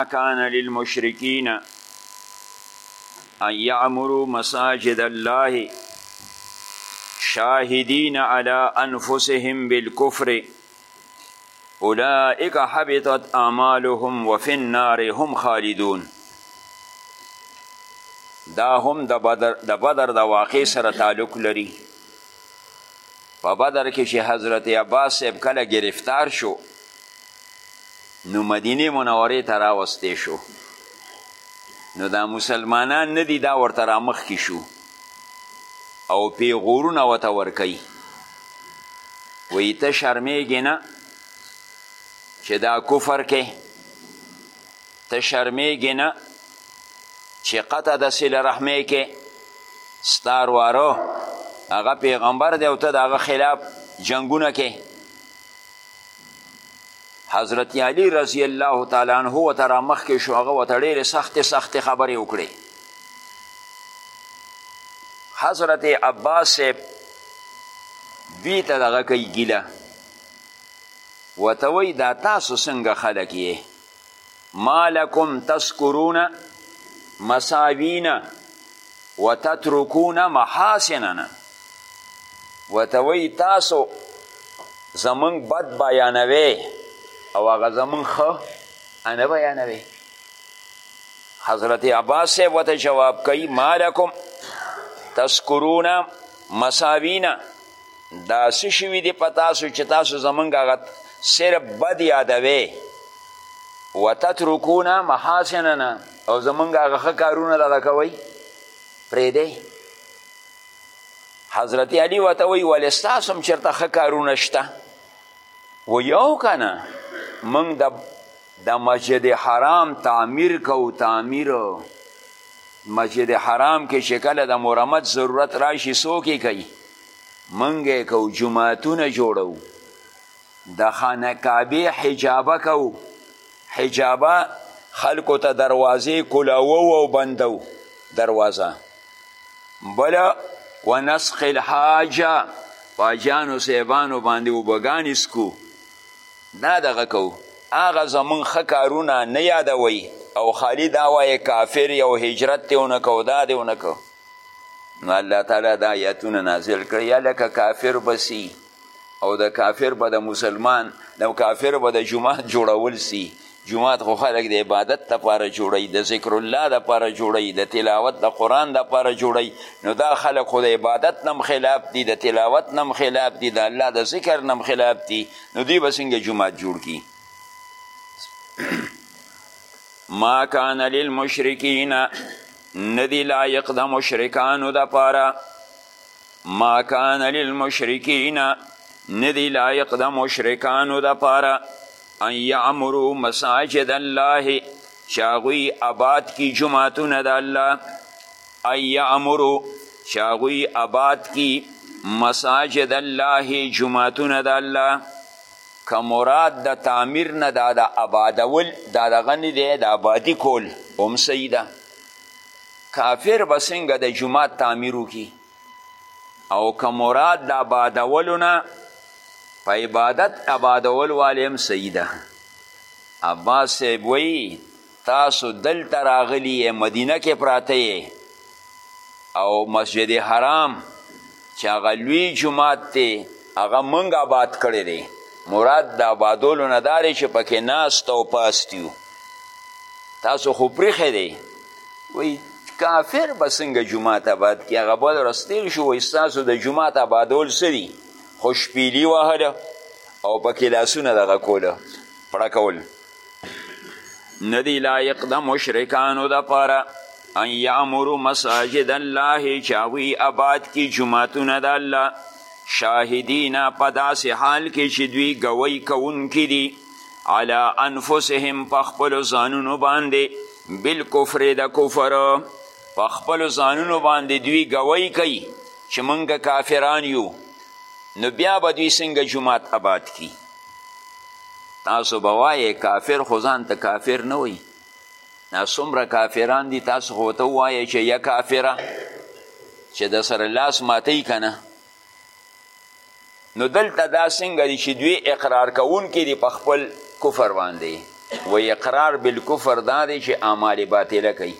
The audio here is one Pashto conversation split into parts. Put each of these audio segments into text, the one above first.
ما کان للمشرکین ان یعمروا مساجد الله شاهدین علی انفسهم بالکفر اولئک حبطت اعمالهم وفی النار هم خالدون دا هم د بدر د بدر د واقع سره تعلق لري په بدر کې چې حضرت عباس صاحب کله گرفتار شو نو مدینه منوره ته راوستی شو نو دا مسلمانان نه دي دا ورته رامخکې شو او پیغورونه ورته ورکوي وایي ته شرمېږې نه چې دا کفر کې ته شرمېږې نه چې قطع د صله رحمې کې ستا رواره هغه پیغمبر دی او ته د هغه خلاف جنګونه کې حضرت علی رضی الله تعالی عنه ورته رامخکې شو هغه ورته ډېرې سختې سختې خبرې وکړې حضرت عباس صاحب دوی ته دغه کوي ګیله ورته وایي دا تاسو څنګه خلک یې ما لکم تذکرون مساوینا وتترکون محاسننا ورته وایي تاسو زمونږ بد بیانوي او هغه زمونږ ښه نه بیانوي حضرت عباس صاحب ورته جواب کوي ما لکم تذکرون مساوینا دا څه شوي دي په تاسو چې تاسو زمونږ هغه صرف بد یادوی وتترکونه محاسننا او زمونږ هغه ښه کارونه دغه کوئ پرېږدئ حضرت علی ورته وایي ولې ستاسو هم چېرته ښه کارونه شته و یو که نه موږ د د مسجد حرام تعمیر کو تعمیر مسجد حرام کې چې کله د مرمت ضرورت راشي څوک یې کوي موږ یې کوو جوماتونه جوړوو د خانه کعبې حجابه کوو حجابه خلکو ته دروازې کلاوو او بندو دروازه بله ونسخ الحاجه په حاجیانو صاحبانو باندې اوبهګانې سکو نه دغه کوو هغه زمونږ ښه کارونه نه یادوئ او خالی دا وایې کافر یې او هجرت دې ونه کو دا دې ونه کو نو الله تعالی دا آیاتونه نازل کړي یا لکه کافر به سي او د کافر به د مسلمان د کافر به د جومات جوړول سي جومات خو خلک د عبادت لپاره جوړوي د ذکر الله لپاره جوړوي د تلاوت د قرآن لپاره جوړوي نو دا خلک خو د عبادت نم خلاف دي د تلاوت نم خلاف دي د الله د ذکر نم خلاف دي نو دوی به څنګه جومات جوړ کړي ما کان للمشرکین ندی لایق د مشرکانو دپاره ما کان للمشرکین ندی لایق د مشرکانو د پاره ان یعمرو مساجد الله چې هغوی آباد کی جوماتونه د الله ان یعمرو چې هغوی آباد کی مساجد الله جوماتونه د الله که مراد د تعمیر نه دا د آبادول دا دغه نه دی د آبادي کول هم صحیح ده کافر به څنګه د جومات تعمیر وکړي او که مراد د آبادولو نه په عبادت آبادول والې هم صحیح ده عباس صاحب وایي تاسو دلته راغلی یې مدینه کې پراته او مسجد حرام چې هغه لوی جومات دی هغه موږ آباد کړی دی مراد د آبادولو نه دا دی چې پکې ناست او پاست یو تاسو خو پریښی دی وایي کافر به څنګه جومات آباد کړي هغه بل ورځ تېر شو وایي ستاسو د جومات آبادول څه دي خو شپیلي وهله او پکې لاسونه دغه کوله پړکول ندی لایق د مشرکانو د پاره ان یامرو مساجد الله چې هغوی آباد کړي جوماتونه د الله شاهدین په داسې حال کې چې دوی ګوی کوونکي دي علی انفسهم په خپلو ځانونو باندې بالکفر د کفر په خپلو ځانونو باندې دوی ګوی کوي چې موږ کافران یو نو بیا به دوی څنګه جومات آباد کړي تاسو به وایې کافر خو ځان ته کافر نه وایي دا څومره کافران دي تاسو خو ته ووایې چې یا کافره چې د سره لاس ماتوي که نه نو دلته دا څنګه دي چې دوی اقرار کوونکي دي په خپل کفر باندې و اقرار بالکفر دا دی چې اعمال باطله کوي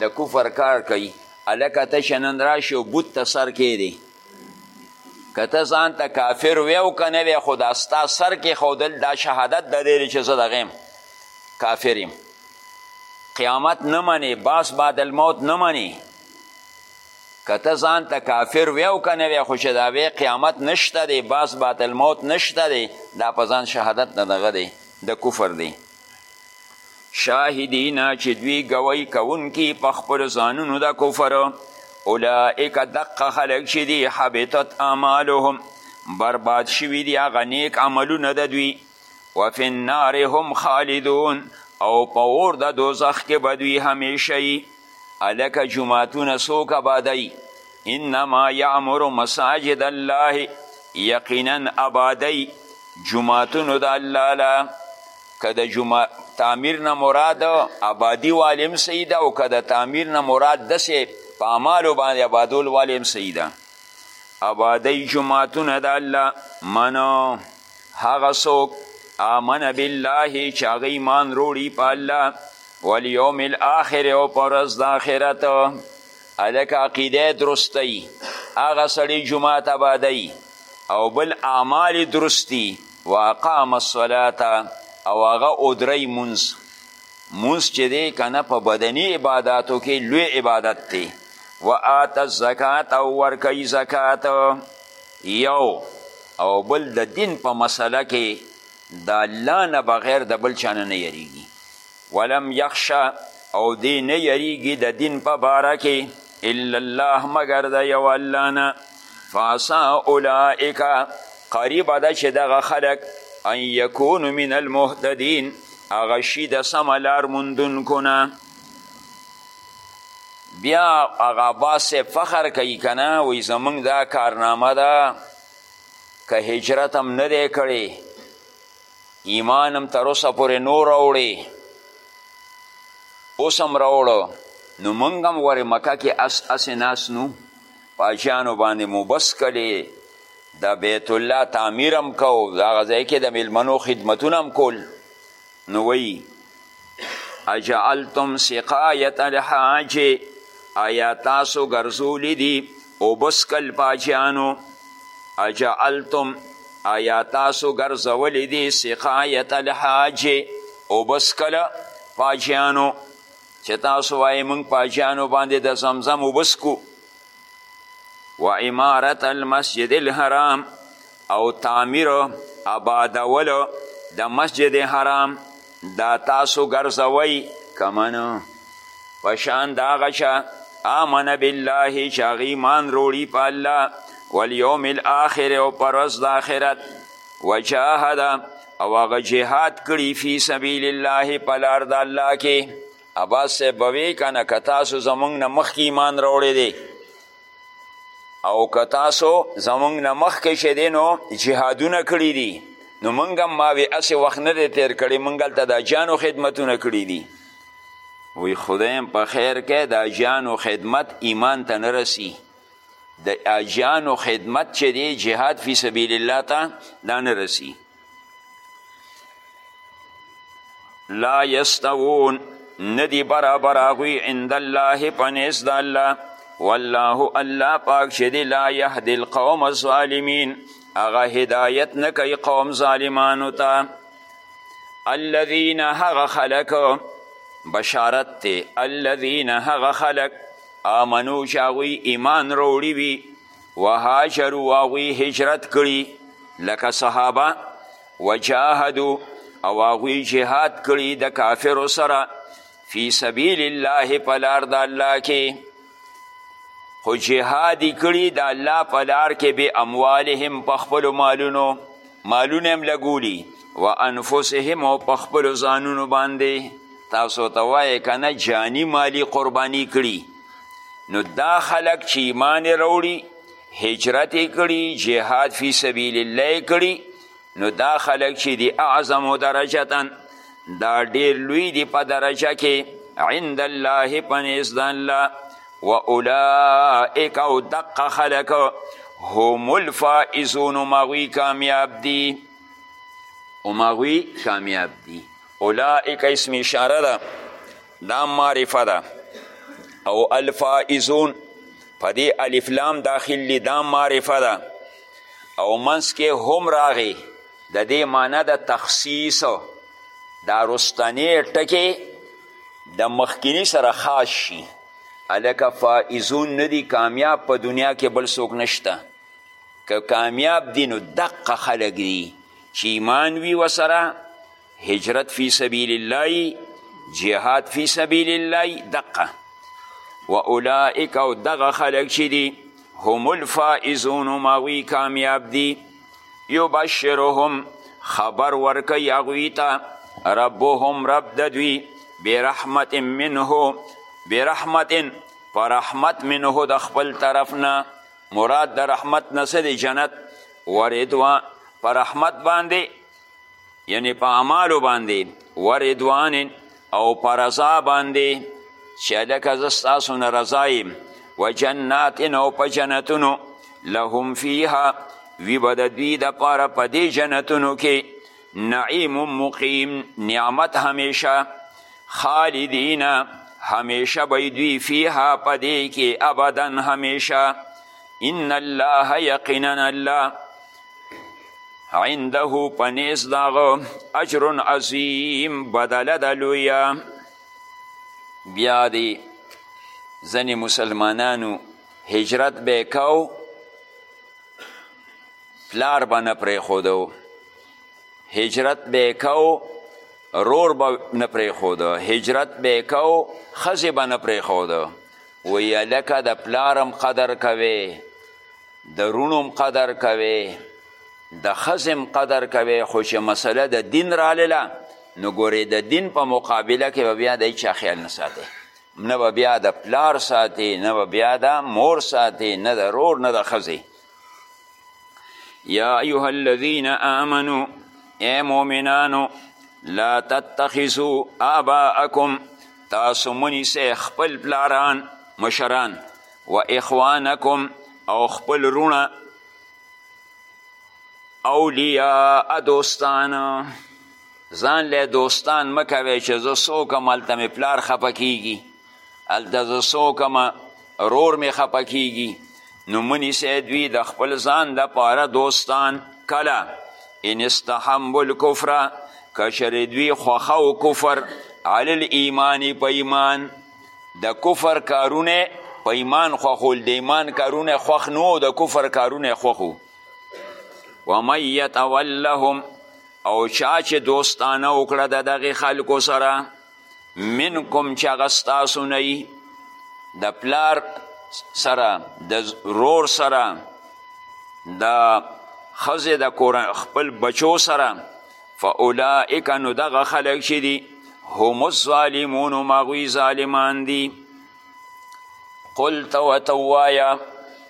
د کفر کار کوي هلکه ته چې نن راشي او بت ته سر کیدی که ته ځان ته کافر وی او که نه وی خو دا ستا سر کې ښودل دا شهادت د دی چې زه دغه یم کافر یم قیامت نه منې باس بعد الموت نه منې که ته ځان ته کافر وی او که نه وی خو چې دا وی قیامت نشته دی باس بعد الموت نشته دی دا په ځان شهادت نه دغه دی د کفر دی شاهدین چې دوی ګوی کوونکي په خپل ځانونو د کفر اولئک دقه خلک چې دي حبطت اعمالهم برباد شوي دي هغه نیک عملونه د دوی وفي النار هم خالدون او په اور د دوزخ کې به دوی همیشه الکه جوماتونه څوک ابادوي انما یعمر مساجد الله یقینا ابادوي جوماتونو د الله له که د جمع... تعمیر نه مراد آبادی والی هم صحیح ده او که د تعمیر نه مراد داسې په اعمالو باندې آبادول والی هم صحیح ده آبادی جوماتونه د الله منو هغه څوک آمن بالله چې هغه ایمان روړي په الله والیوم الاخر او په ورځ د آخرت هلکه عقیده درستی هغه سړی جومات آبادی او بل اعمال درستی واقام الصلات او هغه اودری مونځ مونځ چې دی که نه په بدني عباداتو کې لوی عبادت دی و آت الزکات او ورکوي زکات یو او بل د دین په مسله کې د الله نه بغیر د بل چا نه نه یریږي ولم یخشه او دی نه یریږي د دین په باره کې الا الله مګر د یو الله نه فعسا اولئک قریبه ده چې دغه خلک ان یکونو من المهتدین هغه شي د سمه لار موندونکو نه بیا هغه عباس صاحب فخر کوي که نه وایي زمونږ دا کارنامه ده که هجرت هم نه دی کړی ایمان هم تر اوسه پورې نو راوړی اوس هم راوړو نو مونږ هم ورې مکه کې اس اسې ناس نو په حاجیانو باندې مو بس کړې د بیت الله تعمیر هم کو د هغه ځای کې د میلمنو خدمتونه هم کول نو وی اجعلتم سقایت الحاج آیا تاسو ګرځولی دی اوبسکل پاجانو اجعلتم آیا تاسو ګرځولی دی سقایت الحاج اوبسکل پاجانو چې تاسو وایې موږ پاجانو باندې د زمزم اوبسکو و امارت المسجد الحرام او تعمیر آبادول د مسجد حرام دا تاسو ګرځوئ کمنه په شان د هغه چا آمن بالله چې هغه ایمان روړي په الله والیوم الاخر او پر ورځ د آخرت وجاهد او هغه جهاد کړي فی سبیل الله په لار د الله کې عباس صاحب به وی کنه که تاسو زمونږ نه مخکې ایمان راوړی دی او که تاسو زمونږ نه مخکې چې دی نو جهادونه کړي دي نو مونږ هم ماوې هسې وخت نه دی تیر کړی مونږ هلته د اجانو خدمتونه کړي دي وی خدایم په خیر کې د اجانو خدمت ایمان ته نه رسی د اجانو خدمت چې دی جهاد فی سبیل الله ته دا نه رسی لا یستوون ندی برابر هغوی عند الله په نزد د الله والله الله پاک چې دی لا یهدي القوم الظالمین هغه هدایت نه کوي قوم ظالمانو ته الذین هغه خلک بشارت دی الذین هغه خلک آمنو چې هغوی ایمان روړي وي وهاجرو واغوی هجرت کړي لکه صحابه وجاهدو او هغوی جهاد کړي د کافرو سره فی سبیل الله په لار د الله کې خو جهاد یې کړي د الله په لار کې بې اموالهم په خپلو مالونو مالونه هم لګولي و انفسهم او په خپلو ځانونو باندې تاسو ته وایې که نه جاني مالي قرباني کړي نو دا خلق چې ایمان راوړي هجرت یې کړي جهاد فی سبیل الله یې کړي نو دا خلق چې دی اعظم درجتا دا ډیر لوی دی په درجه کې عند الله په نزد الله و اولئک او دق خلق هم الفائزون مغوی کامیاب دی او مغوی کامیاب دی اولئک اسم اشاره ده دا معرفه ده او الفائزون په دې الف لام داخل دي دا معرفه ده او منځ کې هم راغی د دې معنی د تخصیص دا رستنی ټکی د مخکینی سره خاص شي هلکه فائزون نه دي کامیاب په دنیا کې بل څوک نشته که کامیاب دي نو دقه خلک دي چې ایمان وي وسره هجرت فی سبیل الله جهاد فی سبیل الله دقه و اولئک او دغه خلق چې دي هم الفائزون ماوی کامیاب دي یبشرهم خبر ورکی هغوی ته ربهم رب د دوی برحمت منه برحمت پر رحمت منه د خپل طرف نه مراد د رحمت نه څه جنت وردوا پر رحمت باندې یعنی په اعمالو باندې وردوان او په رضا باندې چې هلکه زه ستاسو نه رضا یم و جنات او په جنتونو لهم فیها وی به د دوی دپاره په دې جنتونو کې نعیم مقیم نعمت همیشه خالدین همیشه به دوی فیها په دې کې ابدا همیشه ان الله یقینا الله عنده په نیز دغه اجر عظیم بدله ده لویه بیا دی ځینې مسلمانانو هجرت به کو پلار به نه پرېښودو هجرت به کو رور به نه پرېښودو هجرت به کو ښځې به نه پرېښودو ویلکه د پلارم قدر کوې د روڼوم قدر کوي د خزم قدر کوي خو چې مسله د دین رالله نو ګورې د دین په مقابله کې به بیا د هیچا خیال نه ساتي نه به بیا د پلار ساتي نه به بیا د مور ساتي نه د رور نه د ښځې یا ایها الذین آمنو ای مؤمنانو لا تتخذو آباءکم تاسو منیسئ خپل پلاران مشران و اخوانکم او خپل رونه اولیاء دوستان ځان له دوستان مکوي چې زه څوک یم هلته مې پلار خفه کیږي هلته زه څوک یم رور مې خفه کیږي نو منیسئ دوی د خپل ځان دپاره دوستان کله ان استحمو الکفر که چېرې دوی خوښه و کفر علی الایمان په ایمان د کفر کارونه په ایمان خوښول د ایمان کارونه خوښ نه او د کفر کارونه خوښو ومن یتولهم او چا چې دوستانه وکړه د دغې خلکو سره منکم چې هغه ستاسو نه د پلار سره د رور سره د ښځې د خپل بچو سره فاولائک نو دغه خلق چې دي هم الظالمون مغوی ظالمان دي قلت وتوایا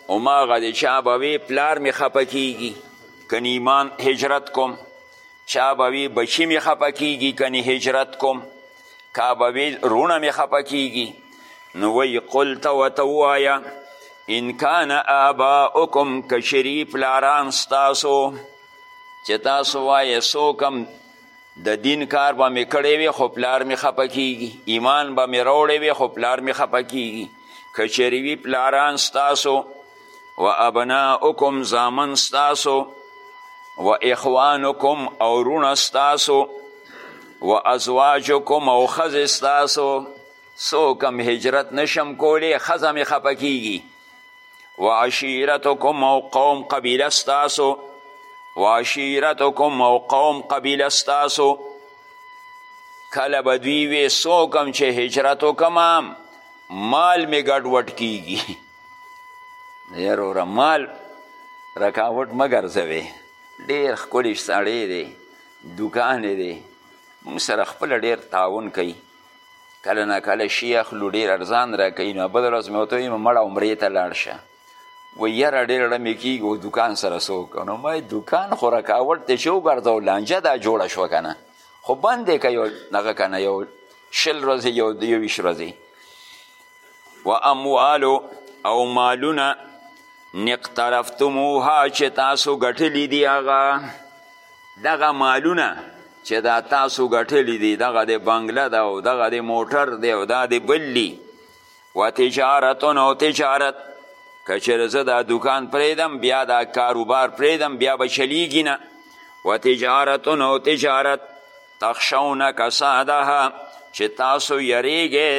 هماغه د چا به وی پلار مې خفه کیږي کنی ایمان هجرت کوم چا به وی بچی مې خفه کیږي کنی هجرت کوم کا به وی رونه مې خفه کیږي نو وی قلت وتوایا ان کان آباؤکم کشری پلاران ستاسو چې تاسو وایې څوک هم د دین کار به مې کړی وي خو پلار مې خفه کیږي ایمان به مې راوړی وي خو پلار مې خفه کیږي که چېرې وي پلاران ستاسو و ابناؤکم زامن ستاسو و اخوانکم او رونه ستاسو و ازواجکم او ښځې ستاسو څوک هم هجرت نشم کولی ښځه مې خفه کیږي و عشیرتکم او قوم قبیله ستاسو و عشیرتکم او قوم قبیله ستاسو کله به دوی وې څوکم چې هجرت وکم مال مې ګډوډ کیږي یروره مال رکاوټ مه ګرځوې ډېر ښکلی سړی دی دوکان دی موږ سره خپله ډېر تعاون کوي کله نه کله شي اخلو ډېر ارزان راکوي نو بله ورځ مې ورته ویمه مړه عمرې ته لاړ شه وایي یاره ډېر ړه مې کېږي او دوکان سره څه وکړو نو ما دوکان خو رکاوټ دی چې وګرځو لانجه دا جوړه شوه که نه خو بند دی که یو دغه که نه یو شل ورځې یو یوویشت ورځې و اموالو او مالونه نقترفتموها چې تاسو ګټلی دی هغه دغه مالونه چې دا تاسو ګټلی دی دغه د بنګله ده او دغه د موټر دی او دا د بل دی و تجارتون او تجارت که چېرې زه دا دوکان پرېږدم بیا دا کاروبار پرېږدم بیا به چلیږي نه و تجارتون او تجارت تخشون کسادها چې تاسو یریږئ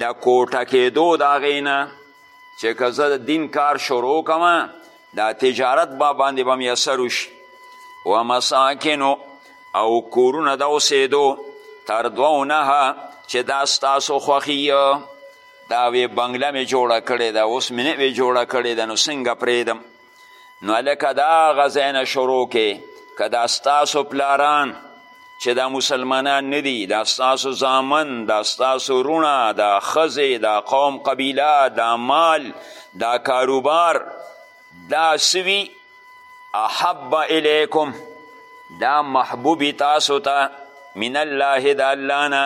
د کوټه کېدو د هغې نه چې که زه د دین کار شروع کوم دا تجارت با باندې به میسر وشي و مساکنو او کورونه د اوسېدو تر دوونها چې دا ستاسو خوښي دا وی بنګله مې جوړه کړې ده اوس مې نه وی جوړه کړې ده نو څنګه پرېږدم نو هلکه د هغه ځای نه شروع کې که دا ستاسو پلاران چې دا مسلمانان نه دي دا ستاسو زامن دا ستاسو وروڼه دا ښځې دا قوم قبیله دا مال دا کاروبار دا سوي احب الیکم دا محبوبی تاسو ته تا من الله د الله نه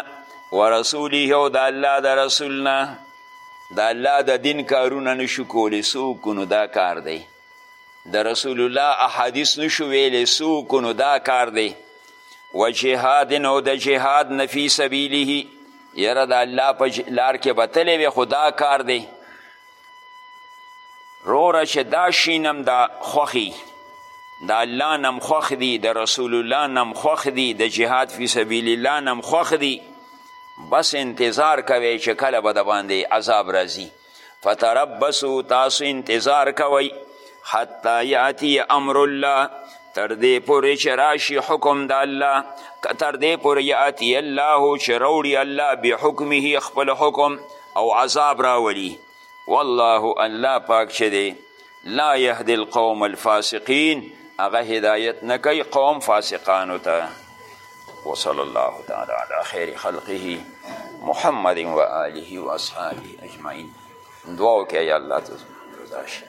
ورسوله او د الله د رسول نه د الله د دین کارونه نشو کولی څوک نو دا کار دی د رسول الله احادیث نشو ویلی څوک نو دا کار دی و جهاد او د جهاد نفی سبیله یره د الله په لار کې به تللی وی خو دا کار دی روره چې دا شینم دا خوښي د الله نم خوښ دي د رسول الله نم خوښ دي د جهاد فی سبیل الله نم خوښ دي بس انتظار کوي چې کله به د باندې عذاب راځي فتربسو تاسو انتظار کوئ حتی یاتی امر الله تر دې پورې چې راشي حکم د الله که تر دې پورې یاتی الله چې راوړي الله بحکمه خپل حکم او عذاب راولي والله الله پاک چې دی لا یهدی القوم الفاسقین هغه هدایت نه کوي قوم فاسقانو ته وصلی الله تعالی علی خیر خلقه محمد و آله و اصحابه اجمعین دعا وکړه یا الله ته رضا شي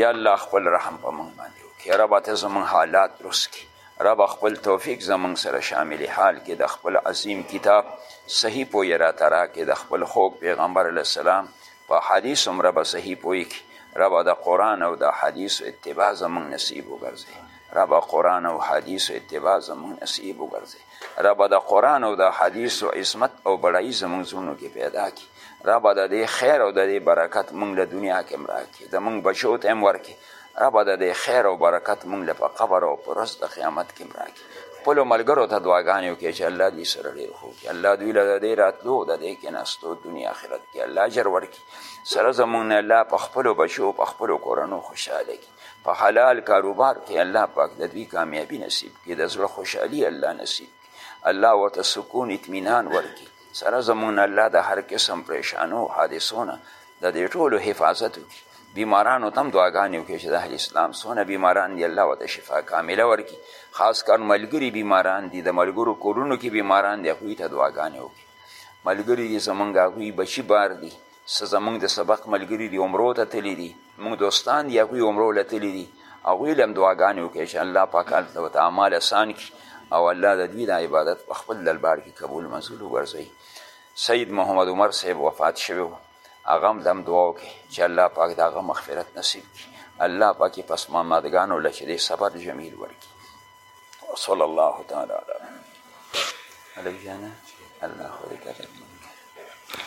یا الله خپل رحم په موږ باندې وکړي ربه ته زموږ حالات درست کړي ربه خپل توفیق زمونږ سره شامل حال کې د خپل عظیم کتاب صحیح پوی را ترا کې د خپل خوږ پیغمبر علی السلام په حدیث هم ربه صحیح پوی کې ربه د قرآن او د حدیث اتباع زمونږ نصیب وګرځي ربه قرآن او حدیث اتباع زمونږ نصیب وګرځي ربه د قرآن او د حدیث او عصمت او بړای زمونږ زونو کې پیدا کی ربه د دې خیر او د دې برکت مونږ له دنیا کې مراکې زمونږ بچو ته هم ورکې ربه د دې خیر او برکت مونږ له په قبر او پر ورځ د قیامت کې راکړي خپلو ملګرو ته دعاګانې وکړي چې الله دوی سره ډېر ښه وکړي الله دوی له د دې راتلو او د دې کېناستو دنیا آخرت کې الله اجر ورکړي سره زمونږ نه الله په خپلو بچو په خپلو کورنو خوشحاله کړي په حلال کاروبار کې الله پاک د دوی کامیابي نصیب کړي د زړه خوشحالي الله نصیب کړي الله ورته سکون اطمینان ورکړي سره زمونږ نه الله د هر قسم پریشانو حادثو نه د دې ټولو حفاظت وکړي بیمارانو ته هم دعاګانې وکړي چې د اهل اسلام څونه بیماران دي الله ورته شفا کامله ورکړي خاص کار ملګري بیماران دي د ملګرو کورونو کې بیماران دي هغوی ته دعاګانې وکړي ملګري دي زمونږ هغوی بچي بار دي څه زمونږ د سبق ملګري دي عمرو ته تللي دي مونږ دوستان دي هغوی عمرو له تللي دي هغوی له هم دعاګانې وکړي چې الله پاک هلته ورته اعمال اسان کړي او الله د دوی د عبادت په خپل دلبار کې قبول منظور وګرځوي سید محمد عمر صاحب وفات شوی و هغه هم دم دعا وکړي چې الله پاک د هغه مغفرت نصیب کړي الله پاک یې پسماندګانو له چې دی صبر جمیل ورکړي وصلی الله تعالی علی علی جانه الله خو دې